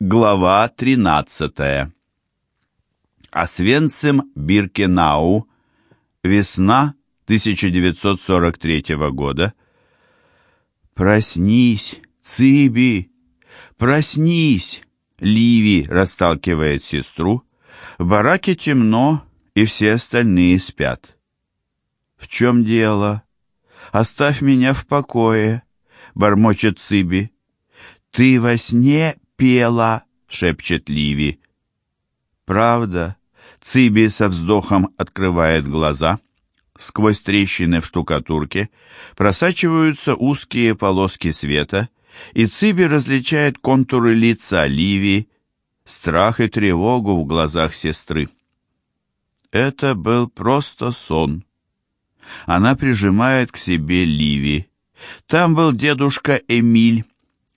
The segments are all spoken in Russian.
Глава 13. Освенцим Биркенау. Весна 1943 года. «Проснись, Циби! Проснись!» Ливи расталкивает сестру. В бараке темно, и все остальные спят. «В чем дело? Оставь меня в покое!» — бормочет Циби. «Ты во сне пела!» — шепчет Ливи. «Правда?» Циби со вздохом открывает глаза. Сквозь трещины в штукатурке просачиваются узкие полоски света, и Циби различает контуры лица Ливи, страх и тревогу в глазах сестры. Это был просто сон. Она прижимает к себе Ливи. Там был дедушка Эмиль.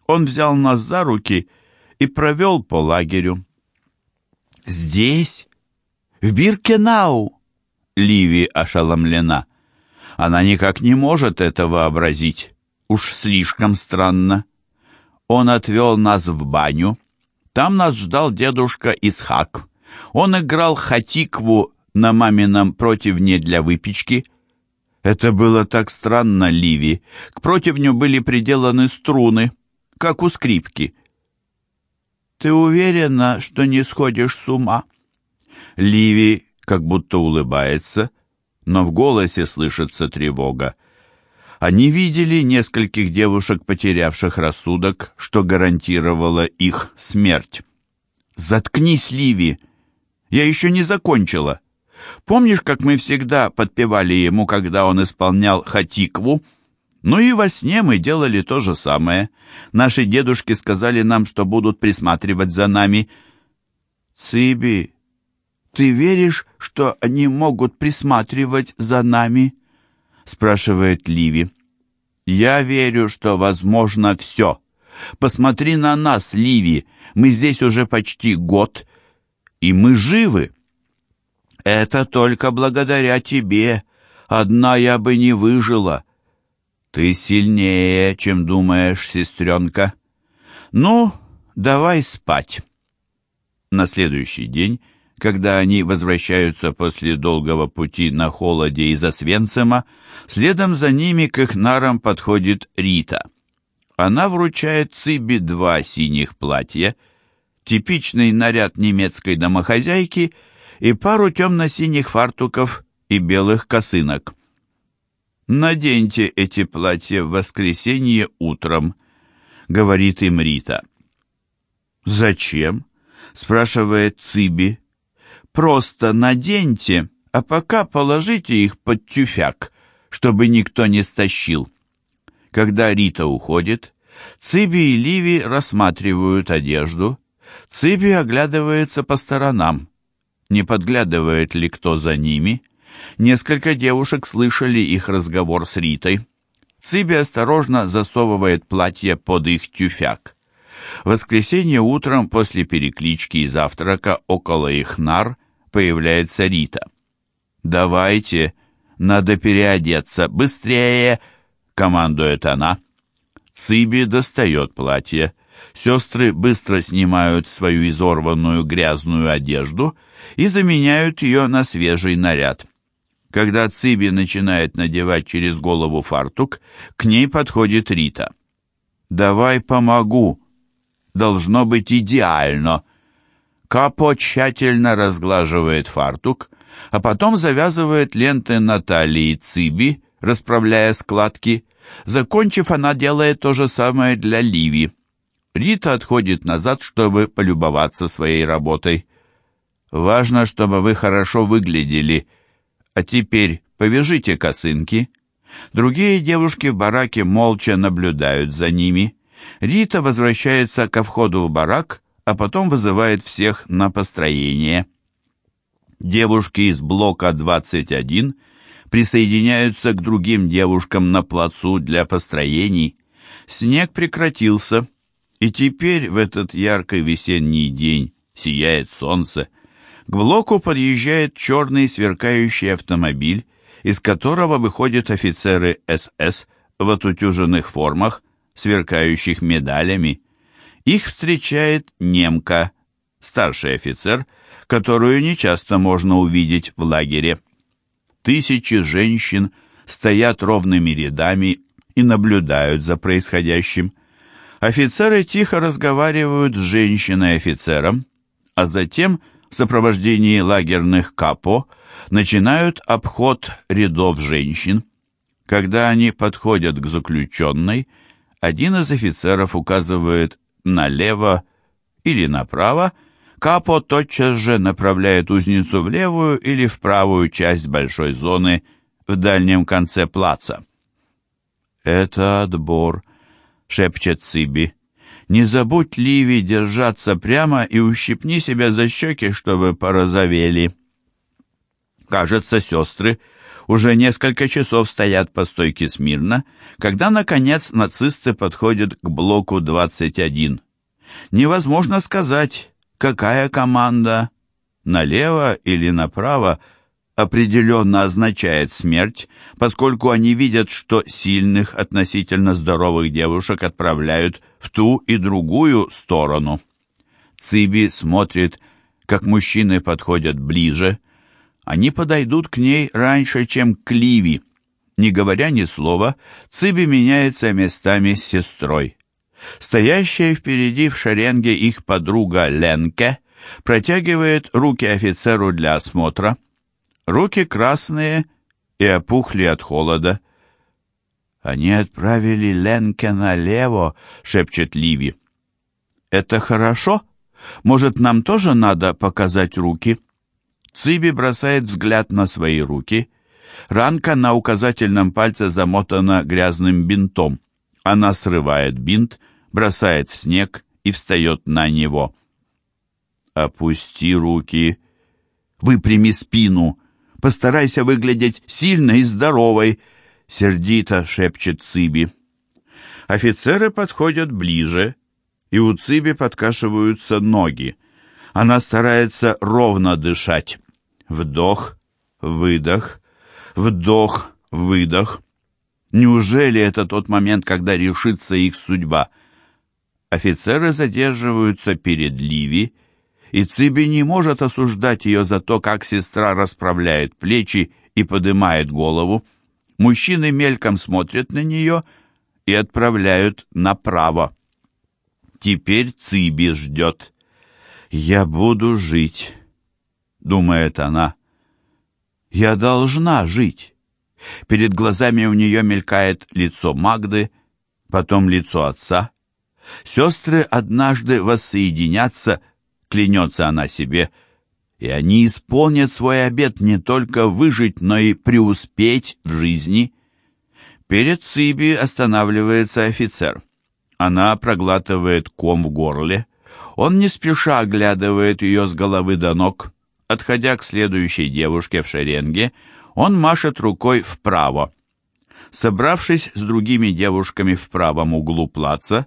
Он взял нас за руки провел по лагерю. «Здесь? В Биркенау?» Ливи ошеломлена. Она никак не может это вообразить. Уж слишком странно. Он отвел нас в баню. Там нас ждал дедушка Исхак. Он играл хатикву на мамином противне для выпечки. Это было так странно, Ливи. К противню были приделаны струны, как у скрипки. «Ты уверена, что не сходишь с ума?» Ливи как будто улыбается, но в голосе слышится тревога. Они видели нескольких девушек, потерявших рассудок, что гарантировало их смерть. «Заткнись, Ливи! Я еще не закончила. Помнишь, как мы всегда подпевали ему, когда он исполнял хатикву?» Ну и во сне мы делали то же самое. Наши дедушки сказали нам, что будут присматривать за нами. Циби, ты веришь, что они могут присматривать за нами? спрашивает Ливи. Я верю, что возможно все. Посмотри на нас, Ливи. Мы здесь уже почти год, и мы живы. Это только благодаря тебе. Одна я бы не выжила. «Ты сильнее, чем думаешь, сестренка. Ну, давай спать». На следующий день, когда они возвращаются после долгого пути на холоде из Освенцима, следом за ними к их нарам подходит Рита. Она вручает Циби два синих платья, типичный наряд немецкой домохозяйки и пару темно-синих фартуков и белых косынок. «Наденьте эти платья в воскресенье утром», — говорит им Рита. «Зачем?» — спрашивает Циби. «Просто наденьте, а пока положите их под тюфяк, чтобы никто не стащил». Когда Рита уходит, Циби и Ливи рассматривают одежду. Циби оглядывается по сторонам. Не подглядывает ли кто за ними? Несколько девушек слышали их разговор с Ритой. Циби осторожно засовывает платье под их тюфяк. В воскресенье утром после переклички и завтрака около их нар появляется Рита. «Давайте, надо переодеться, быстрее!» — командует она. Циби достает платье. Сестры быстро снимают свою изорванную грязную одежду и заменяют ее на свежий наряд. Когда Циби начинает надевать через голову фартук, к ней подходит Рита. «Давай помогу. Должно быть идеально». Капо тщательно разглаживает фартук, а потом завязывает ленты на талии Циби, расправляя складки. Закончив, она делает то же самое для Ливи. Рита отходит назад, чтобы полюбоваться своей работой. «Важно, чтобы вы хорошо выглядели», а теперь повяжите косынки. Другие девушки в бараке молча наблюдают за ними. Рита возвращается ко входу в барак, а потом вызывает всех на построение. Девушки из блока 21 присоединяются к другим девушкам на плацу для построений. Снег прекратился, и теперь в этот яркий весенний день сияет солнце. К блоку подъезжает черный сверкающий автомобиль, из которого выходят офицеры СС в отутюженных формах, сверкающих медалями. их встречает немка, старший офицер, которую нечасто можно увидеть в лагере. Тысячи женщин стоят ровными рядами и наблюдают за происходящим. Офицеры тихо разговаривают с женщиной-офицером, а затем в сопровождении лагерных капо начинают обход рядов женщин. Когда они подходят к заключенной, один из офицеров указывает налево или направо, Капо тотчас же направляет узницу в левую или в правую часть большой зоны в дальнем конце плаца. «Это отбор», — шепчет Циби. «Не забудь, Ливи, держаться прямо и ущипни себя за щеки, чтобы порозовели». Кажется, сестры уже несколько часов стоят по стойке смирно, когда, наконец, нацисты подходят к блоку 21. Невозможно сказать, какая команда, налево или направо, определенно означает смерть, поскольку они видят, что сильных относительно здоровых девушек отправляют в ту и другую сторону. Циби смотрит, как мужчины подходят ближе. Они подойдут к ней раньше, чем к Ливи. Не говоря ни слова, Циби меняется местами с сестрой. Стоящая впереди в шеренге их подруга Ленке протягивает руки офицеру для осмотра. Руки красные и опухли от холода. «Они отправили Ленке налево», — шепчет Ливи. «Это хорошо? Может, нам тоже надо показать руки?» Циби бросает взгляд на свои руки. Ранка на указательном пальце замотана грязным бинтом. Она срывает бинт, бросает в снег и встает на него. «Опусти руки, выпрями спину, постарайся выглядеть сильной и здоровой», — сердито шепчет Циби. Офицеры подходят ближе, и у Циби подкашиваются ноги. Она старается ровно дышать. Вдох, выдох, вдох, выдох. Неужели это тот момент, когда решится их судьба? Офицеры задерживаются перед Ливи, и Циби не может осуждать ее за то, как сестра расправляет плечи и поднимает голову. Мужчины мельком смотрят на нее и отправляют направо. Теперь Циби ждет. «Я буду жить», — думает она. «Я должна жить». Перед глазами у нее мелькает лицо Магды, потом лицо отца — Сестры однажды воссоединятся, клянется она себе, и они исполнят свой обет не только выжить, но и преуспеть в жизни. Перед Циби останавливается офицер. Она проглатывает ком в горле. Он не спеша оглядывает ее с головы до ног. Отходя к следующей девушке в шеренге, он машет рукой вправо. Собравшись с другими девушками в правом углу плаца,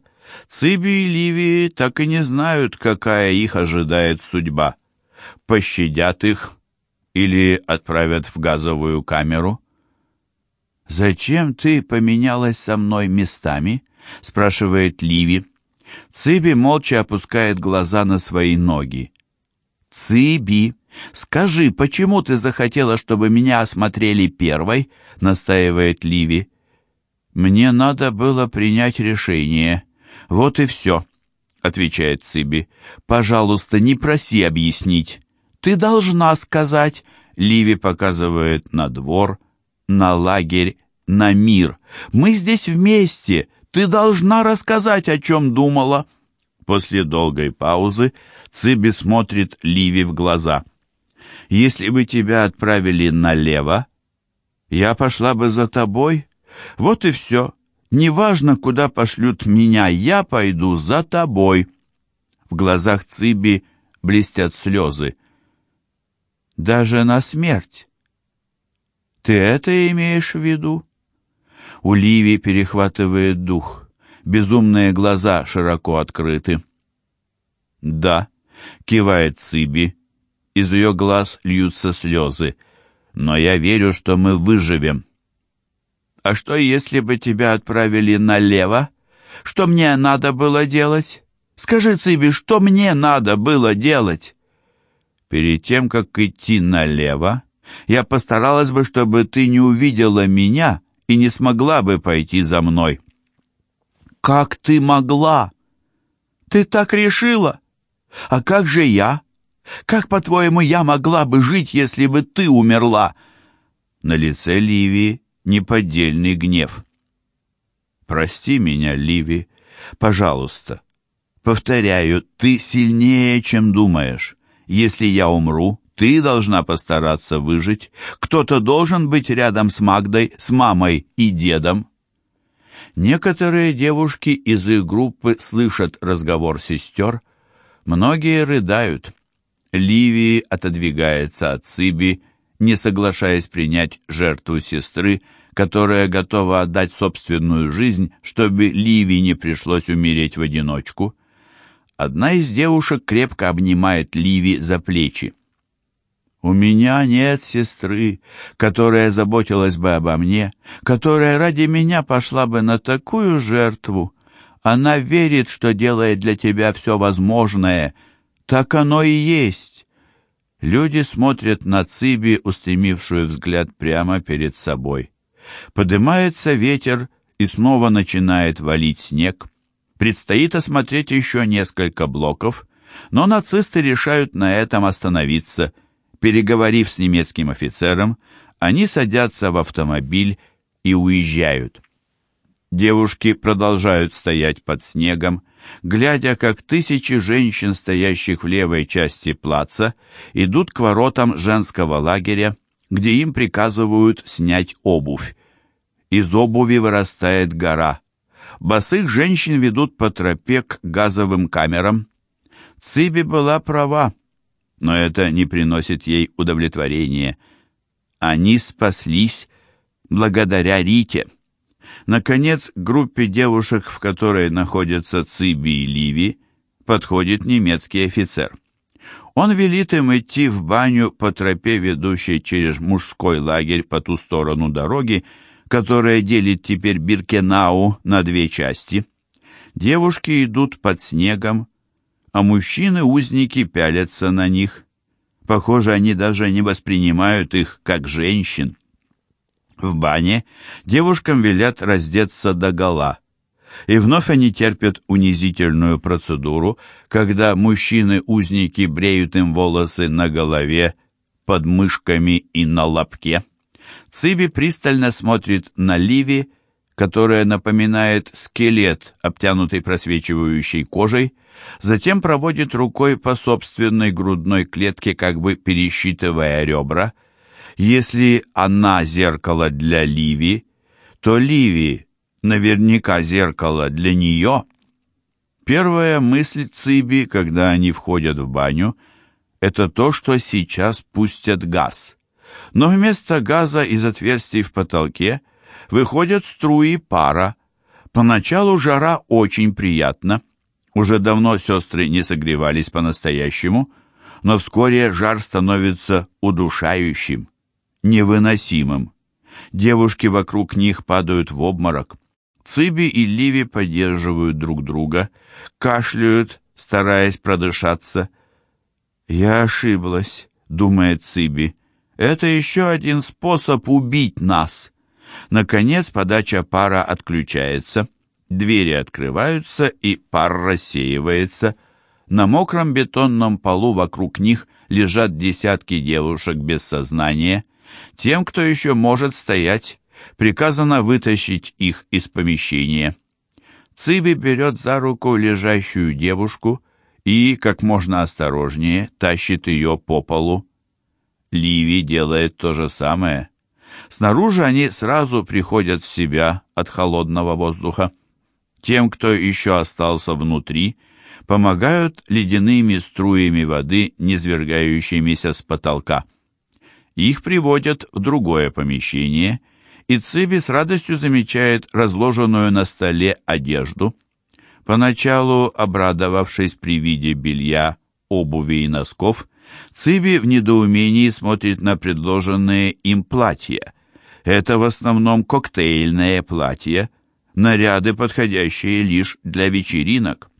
Циби и Ливии так и не знают, какая их ожидает судьба. Пощадят их или отправят в газовую камеру. «Зачем ты поменялась со мной местами?» — спрашивает Ливи. Циби молча опускает глаза на свои ноги. «Циби, скажи, почему ты захотела, чтобы меня осмотрели первой?» — настаивает Ливи. «Мне надо было принять решение», «Вот и все», — отвечает Циби. «Пожалуйста, не проси объяснить. Ты должна сказать». Ливи показывает на двор, на лагерь, на мир. «Мы здесь вместе. Ты должна рассказать, о чем думала». После долгой паузы Циби смотрит Ливи в глаза. «Если бы тебя отправили налево, я пошла бы за тобой. Вот и все. Неважно, куда пошлют меня, я пойду за тобой. В глазах Циби блестят слезы. Даже на смерть. Ты это имеешь в виду? У Ливи перехватывает дух. Безумные глаза широко открыты. Да, кивает Циби. Из ее глаз льются слезы. Но я верю, что мы выживем. А что, если бы тебя отправили налево? Что мне надо было делать? Скажи, Циби, что мне надо было делать?» «Перед тем, как идти налево, я постаралась бы, чтобы ты не увидела меня и не смогла бы пойти за мной». «Как ты могла? Ты так решила? А как же я? Как, по-твоему, я могла бы жить, если бы ты умерла?» На лице Ливии неподдельный гнев. «Прости меня, Ливи, пожалуйста. Повторяю, ты сильнее, чем думаешь. Если я умру, ты должна постараться выжить. Кто-то должен быть рядом с Магдой, с мамой и дедом». Некоторые девушки из их группы слышат разговор сестер, многие рыдают. Ливии отодвигается от Циби, не соглашаясь принять жертву сестры, которая готова отдать собственную жизнь, чтобы Ливи не пришлось умереть в одиночку. Одна из девушек крепко обнимает Ливи за плечи. «У меня нет сестры, которая заботилась бы обо мне, которая ради меня пошла бы на такую жертву. Она верит, что делает для тебя все возможное. Так оно и есть». Люди смотрят на Циби, устремившую взгляд прямо перед собой. Подымается ветер и снова начинает валить снег. Предстоит осмотреть еще несколько блоков, но нацисты решают на этом остановиться. Переговорив с немецким офицером, они садятся в автомобиль и уезжают. Девушки продолжают стоять под снегом, глядя, как тысячи женщин, стоящих в левой части плаца, идут к воротам женского лагеря, где им приказывают снять обувь. Из обуви вырастает гора. Босых женщин ведут по тропе к газовым камерам. Циби была права, но это не приносит ей удовлетворения. Они спаслись благодаря Рите. Наконец, группе девушек, в которой находятся Циби и Ливи, подходит немецкий офицер. Он велит им идти в баню по тропе, ведущей через мужской лагерь по ту сторону дороги, которая делит теперь Биркенау на две части. Девушки идут под снегом, а мужчины-узники пялятся на них. Похоже, они даже не воспринимают их как женщин. В бане девушкам велят раздеться догола. И вновь они терпят унизительную процедуру, когда мужчины-узники бреют им волосы на голове, под мышками и на лобке. Циби пристально смотрит на Ливи, которая напоминает скелет, обтянутый просвечивающей кожей, затем проводит рукой по собственной грудной клетке, как бы пересчитывая ребра. Если она зеркало для Ливи, то Ливи наверняка зеркало для нее. Первая мысль Циби, когда они входят в баню, это то, что сейчас пустят газ. Но вместо газа из отверстий в потолке выходят струи пара. Поначалу жара очень приятна. Уже давно сестры не согревались по-настоящему, но вскоре жар становится удушающим, невыносимым. Девушки вокруг них падают в обморок. Циби и Ливи поддерживают друг друга, кашляют, стараясь продышаться. «Я ошиблась», — думает Циби. Это еще один способ убить нас. Наконец подача пара отключается, двери открываются и пар рассеивается. На мокром бетонном полу вокруг них лежат десятки девушек без сознания. Тем, кто еще может стоять, приказано вытащить их из помещения. Циби берет за руку лежащую девушку и, как можно осторожнее, тащит ее по полу. Ливи делает то же самое. Снаружи они сразу приходят в себя от холодного воздуха. Тем, кто еще остался внутри, помогают ледяными струями воды, низвергающимися с потолка. Их приводят в другое помещение, и Циби с радостью замечает разложенную на столе одежду. Поначалу, обрадовавшись при виде белья, обуви и носков, Циби в недоумении смотрит на предложенные им платья. Это в основном коктейльное платье, наряды, подходящие лишь для вечеринок.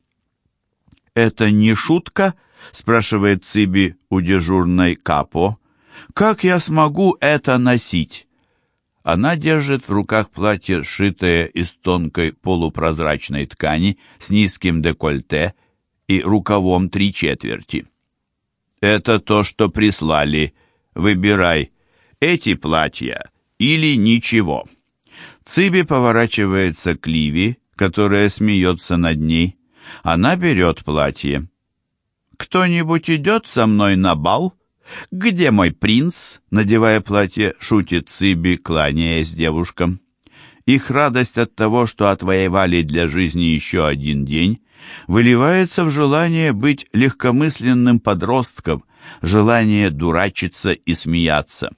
«Это не шутка?» — спрашивает Циби у дежурной Капо. «Как я смогу это носить?» Она держит в руках платье, сшитое из тонкой полупрозрачной ткани с низким декольте и рукавом три четверти. «Это то, что прислали. Выбирай, эти платья или ничего». Циби поворачивается к Ливи, которая смеется над ней. Она берет платье. «Кто-нибудь идет со мной на бал?» «Где мой принц?» — надевая платье, шутит Циби, кланяясь девушкам. Их радость от того, что отвоевали для жизни еще один день, выливается в желание быть легкомысленным подростком, желание дурачиться и смеяться.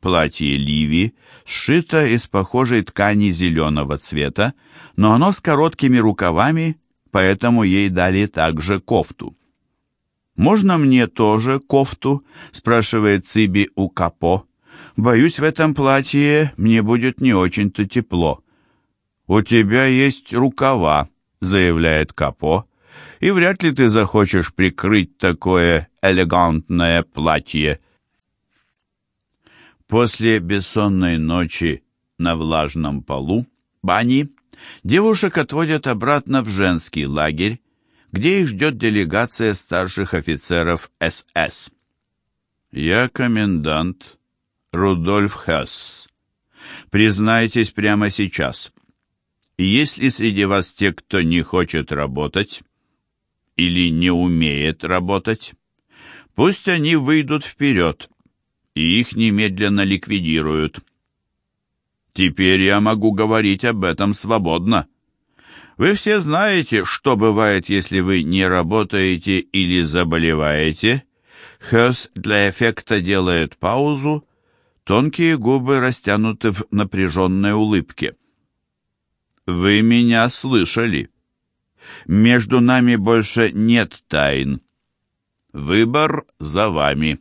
Платье Ливи сшито из похожей ткани зеленого цвета, но оно с короткими рукавами, поэтому ей дали также кофту. «Можно мне тоже кофту?» — спрашивает Циби у Капо. «Боюсь, в этом платье мне будет не очень-то тепло». «У тебя есть рукава», — заявляет Капо, «и вряд ли ты захочешь прикрыть такое элегантное платье». После бессонной ночи на влажном полу бани девушек отводят обратно в женский лагерь, где их ждет делегация старших офицеров СС. «Я комендант Рудольф Хесс. Признайтесь прямо сейчас, есть ли среди вас те, кто не хочет работать или не умеет работать? Пусть они выйдут вперед, и их немедленно ликвидируют. Теперь я могу говорить об этом свободно. Вы все знаете, что бывает, если вы не работаете или заболеваете. Хёс для эффекта делает паузу, тонкие губы растянуты в напряженной улыбке. Вы меня слышали. Между нами больше нет тайн. Выбор за вами.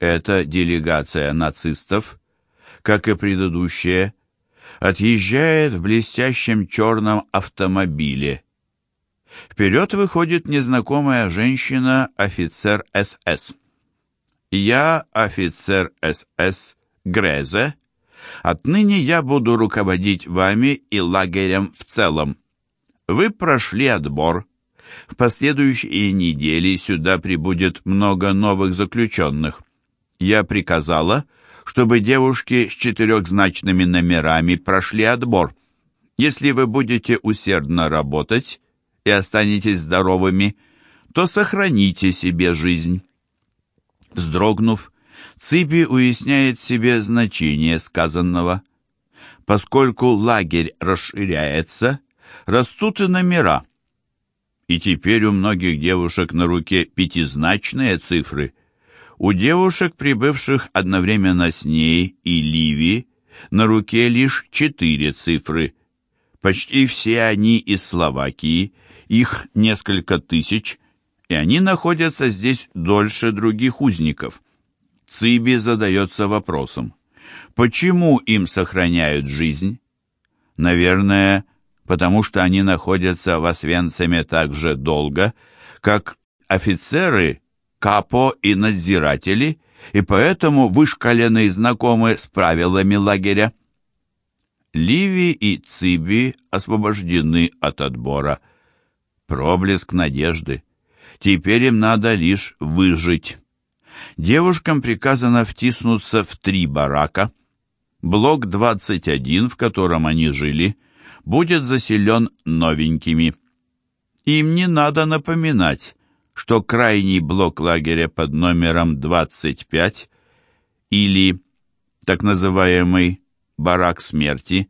Эта делегация нацистов, как и предыдущая, отъезжает в блестящем черном автомобиле. Вперед выходит незнакомая женщина, офицер СС. «Я офицер СС Грезе. Отныне я буду руководить вами и лагерем в целом. Вы прошли отбор. В последующие недели сюда прибудет много новых заключенных. Я приказала, чтобы девушки с четырехзначными номерами прошли отбор. Если вы будете усердно работать и останетесь здоровыми, то сохраните себе жизнь. Вздрогнув, Циби уясняет себе значение сказанного. Поскольку лагерь расширяется, растут и номера. И теперь у многих девушек на руке пятизначные цифры – у девушек, прибывших одновременно с ней и Ливи, на руке лишь четыре цифры. Почти все они из Словакии, их несколько тысяч, и они находятся здесь дольше других узников. Циби задается вопросом, почему им сохраняют жизнь? Наверное, потому что они находятся в Освенциме так же долго, как офицеры капо и надзиратели, и поэтому вышкалены и знакомы с правилами лагеря. Ливи и Циби освобождены от отбора. Проблеск надежды. Теперь им надо лишь выжить. Девушкам приказано втиснуться в три барака. Блок 21, в котором они жили, будет заселен новенькими. Им не надо напоминать, что крайний блок лагеря под номером 25 или так называемый «барак смерти»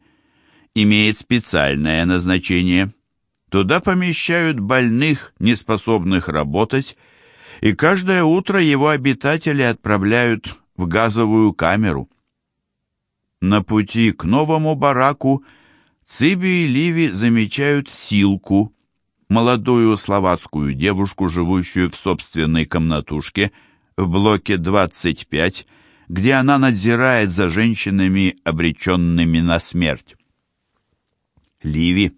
имеет специальное назначение. Туда помещают больных, неспособных работать, и каждое утро его обитатели отправляют в газовую камеру. На пути к новому бараку Циби и Ливи замечают Силку, молодую словацкую девушку, живущую в собственной комнатушке в блоке 25, где она надзирает за женщинами, обреченными на смерть. «Ливи,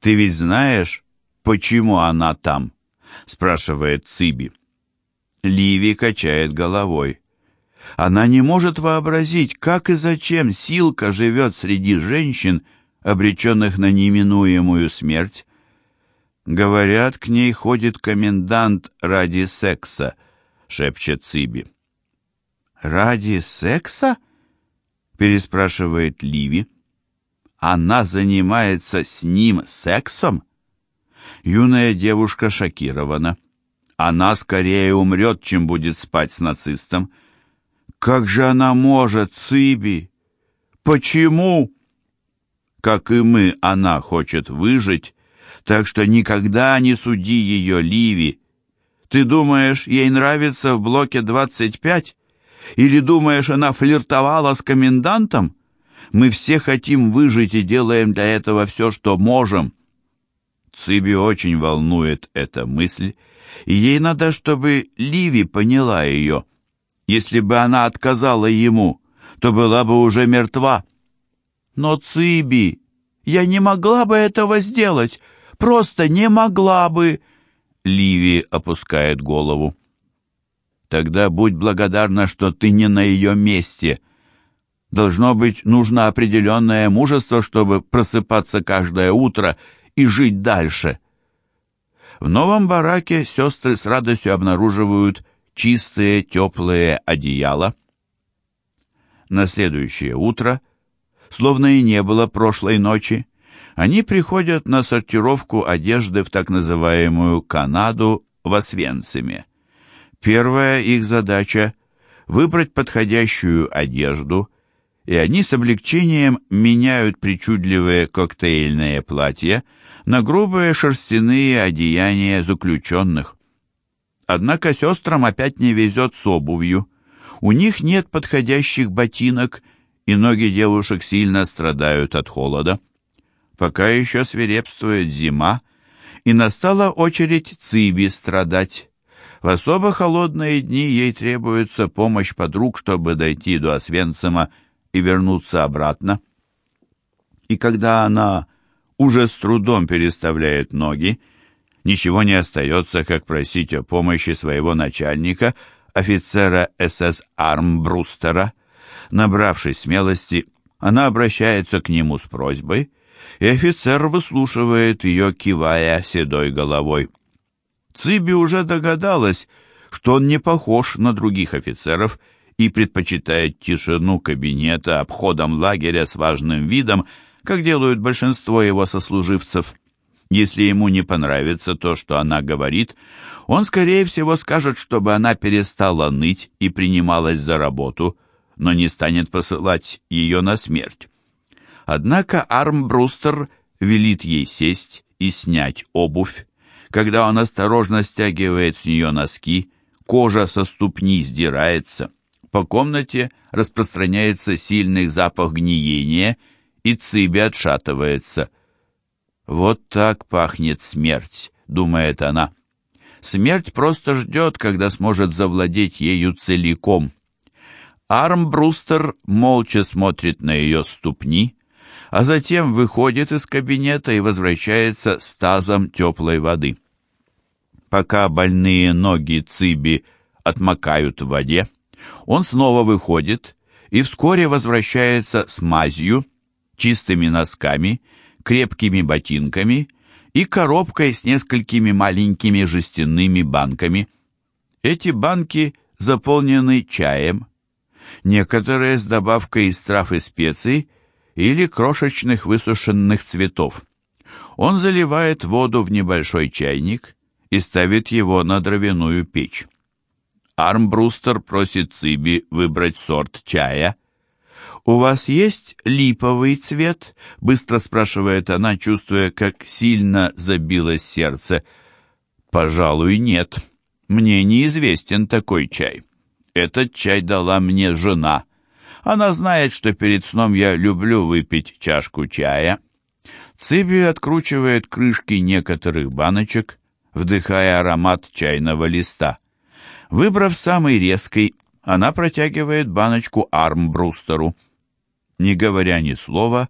ты ведь знаешь, «Почему она там?» — спрашивает Циби. Ливи качает головой. Она не может вообразить, как и зачем Силка живет среди женщин, обреченных на неминуемую смерть. Говорят, к ней ходит комендант ради секса, шепчет Циби. Ради секса? переспрашивает Ливи. Она занимается с ним сексом? Юная девушка шокирована. Она скорее умрет, чем будет спать с нацистом. Как же она может, Циби? Почему? Как и мы, она хочет выжить, так что никогда не суди ее, Ливи. Ты думаешь, ей нравится в блоке 25? Или думаешь, она флиртовала с комендантом? Мы все хотим выжить и делаем для этого все, что можем. Циби очень волнует эта мысль, и ей надо, чтобы Ливи поняла ее. Если бы она отказала ему, то была бы уже мертва. Но Циби, я не могла бы этого сделать, просто не могла бы. Ливи опускает голову. Тогда будь благодарна, что ты не на ее месте. Должно быть, нужно определенное мужество, чтобы просыпаться каждое утро и жить дальше. В новом бараке сестры с радостью обнаруживают чистые теплые одеяла. На следующее утро, словно и не было прошлой ночи, они приходят на сортировку одежды в так называемую Канаду в Освенциме. Первая их задача – выбрать подходящую одежду, и они с облегчением меняют причудливые коктейльные платья на грубые шерстяные одеяния заключенных. Однако сестрам опять не везет с обувью. У них нет подходящих ботинок, и ноги девушек сильно страдают от холода. Пока еще свирепствует зима, и настала очередь Циби страдать. В особо холодные дни ей требуется помощь подруг, чтобы дойти до Освенцима и вернуться обратно. И когда она уже с трудом переставляет ноги, ничего не остается, как просить о помощи своего начальника, офицера СС Армбрустера. Набравшись смелости, она обращается к нему с просьбой, и офицер выслушивает ее, кивая седой головой. Циби уже догадалась, что он не похож на других офицеров и предпочитает тишину кабинета обходом лагеря с важным видом, как делают большинство его сослуживцев. Если ему не понравится то, что она говорит, он, скорее всего, скажет, чтобы она перестала ныть и принималась за работу, но не станет посылать ее на смерть. Однако Армбрустер велит ей сесть и снять обувь. Когда он осторожно стягивает с нее носки, кожа со ступни сдирается. По комнате распространяется сильный запах гниения, и Циби отшатывается. «Вот так пахнет смерть», — думает она. «Смерть просто ждет, когда сможет завладеть ею целиком». Армбрустер молча смотрит на ее ступни, а затем выходит из кабинета и возвращается с тазом теплой воды. Пока больные ноги Циби отмокают в воде, он снова выходит и вскоре возвращается с мазью, чистыми носками, крепкими ботинками и коробкой с несколькими маленькими жестяными банками. Эти банки заполнены чаем, некоторые с добавкой из трав и специй – или крошечных высушенных цветов. Он заливает воду в небольшой чайник и ставит его на дровяную печь. Армбрустер просит Циби выбрать сорт чая. «У вас есть липовый цвет?» — быстро спрашивает она, чувствуя, как сильно забилось сердце. «Пожалуй, нет. Мне неизвестен такой чай. Этот чай дала мне жена». Она знает, что перед сном я люблю выпить чашку чая. Циби откручивает крышки некоторых баночек, вдыхая аромат чайного листа. Выбрав самый резкий, она протягивает баночку Армбрустеру. Не говоря ни слова,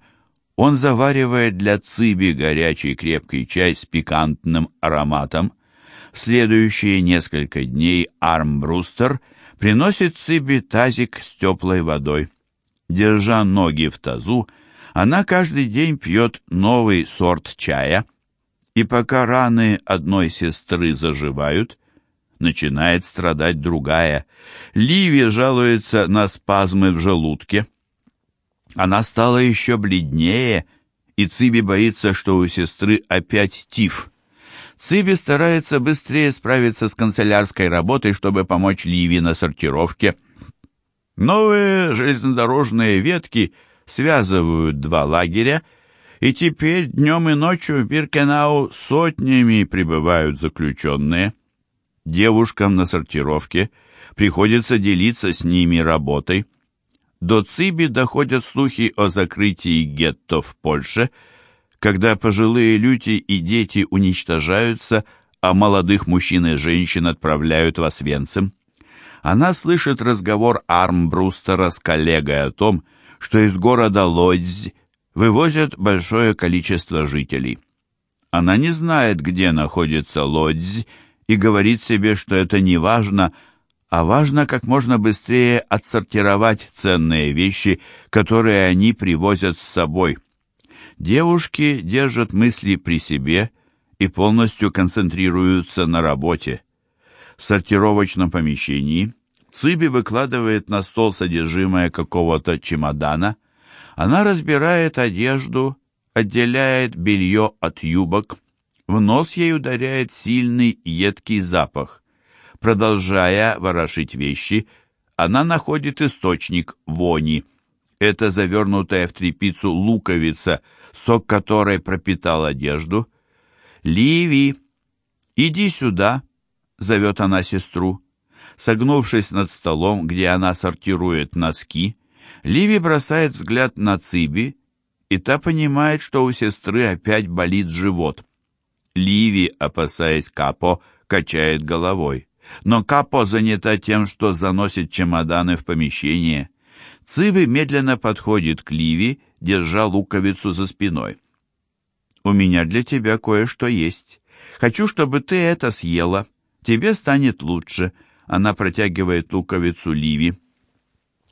Он заваривает для Циби горячий крепкий чай с пикантным ароматом. В следующие несколько дней Армбрустер приносит Циби тазик с теплой водой. Держа ноги в тазу, она каждый день пьет новый сорт чая, и пока раны одной сестры заживают, начинает страдать другая. Ливи жалуется на спазмы в желудке. Она стала еще бледнее, и Циби боится, что у сестры опять тиф. Циби старается быстрее справиться с канцелярской работой, чтобы помочь Ливи на сортировке. Новые железнодорожные ветки связывают два лагеря, и теперь днем и ночью в Биркенау сотнями прибывают заключенные. Девушкам на сортировке приходится делиться с ними работой. До Циби доходят слухи о закрытии гетто в Польше, когда пожилые люди и дети уничтожаются, а молодых мужчин и женщин отправляют в Освенцим. Она слышит разговор Армбрустера с коллегой о том, что из города Лодзь вывозят большое количество жителей. Она не знает, где находится Лодзь, и говорит себе, что это не важно, а важно как можно быстрее отсортировать ценные вещи, которые они привозят с собой. Девушки держат мысли при себе и полностью концентрируются на работе. В сортировочном помещении Циби выкладывает на стол содержимое какого-то чемодана. Она разбирает одежду, отделяет белье от юбок, в нос ей ударяет сильный едкий запах. Продолжая ворошить вещи, она находит источник вони. Это завернутая в тряпицу луковица, сок которой пропитал одежду. «Ливи, иди сюда!» — зовет она сестру. Согнувшись над столом, где она сортирует носки, Ливи бросает взгляд на Циби, и та понимает, что у сестры опять болит живот. Ливи, опасаясь Капо, качает головой. Но Капо занята тем, что заносит чемоданы в помещение. Цыбы медленно подходит к Ливи, держа луковицу за спиной. «У меня для тебя кое-что есть. Хочу, чтобы ты это съела. Тебе станет лучше». Она протягивает луковицу Ливи.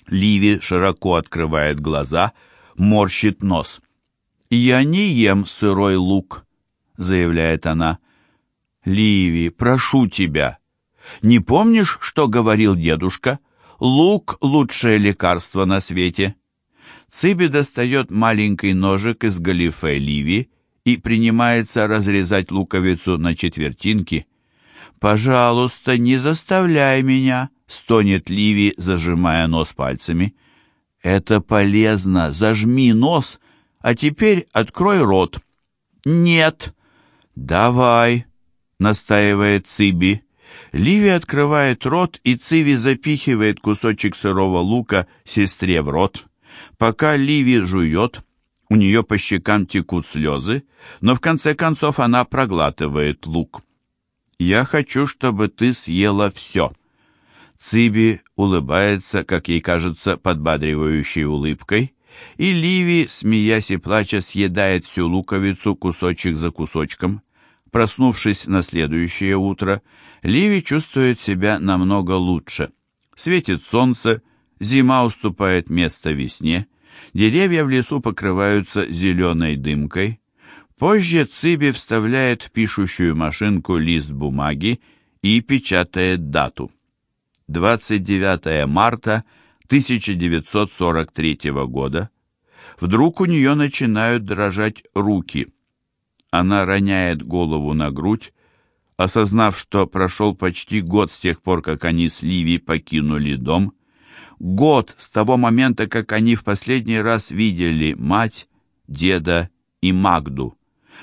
Ливи широко открывает глаза, морщит нос. «Я не ем сырой лук», заявляет она. «Ливи, прошу тебя. Не помнишь, что говорил дедушка? Лук — лучшее лекарство на свете». Циби достает маленький ножик из галифе Ливи и принимается разрезать луковицу на четвертинки. «Пожалуйста, не заставляй меня», — стонет Ливи, зажимая нос пальцами. «Это полезно, зажми нос, а теперь открой рот». «Нет», «Давай!» — настаивает Циби. Ливи открывает рот, и Циви запихивает кусочек сырого лука сестре в рот. Пока Ливи жует, у нее по щекам текут слезы, но в конце концов она проглатывает лук. «Я хочу, чтобы ты съела все». Циби улыбается, как ей кажется, подбадривающей улыбкой, и Ливи, смеясь и плача, съедает всю луковицу кусочек за кусочком. Проснувшись на следующее утро, Ливи чувствует себя намного лучше. Светит солнце, зима уступает место весне, деревья в лесу покрываются зеленой дымкой. Позже Циби вставляет в пишущую машинку лист бумаги и печатает дату. 29 марта 1943 года. Вдруг у нее начинают дрожать руки – она роняет голову на грудь, осознав, что прошел почти год с тех пор, как они с Ливи покинули дом. Год с того момента, как они в последний раз видели мать, деда и Магду.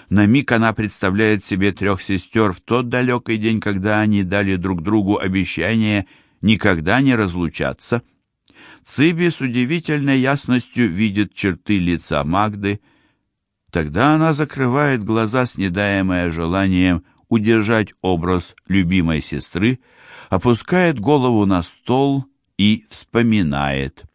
На миг она представляет себе трех сестер в тот далекий день, когда они дали друг другу обещание никогда не разлучаться. Циби с удивительной ясностью видит черты лица Магды, Тогда она закрывает глаза, снедаемая желанием удержать образ любимой сестры, опускает голову на стол и вспоминает.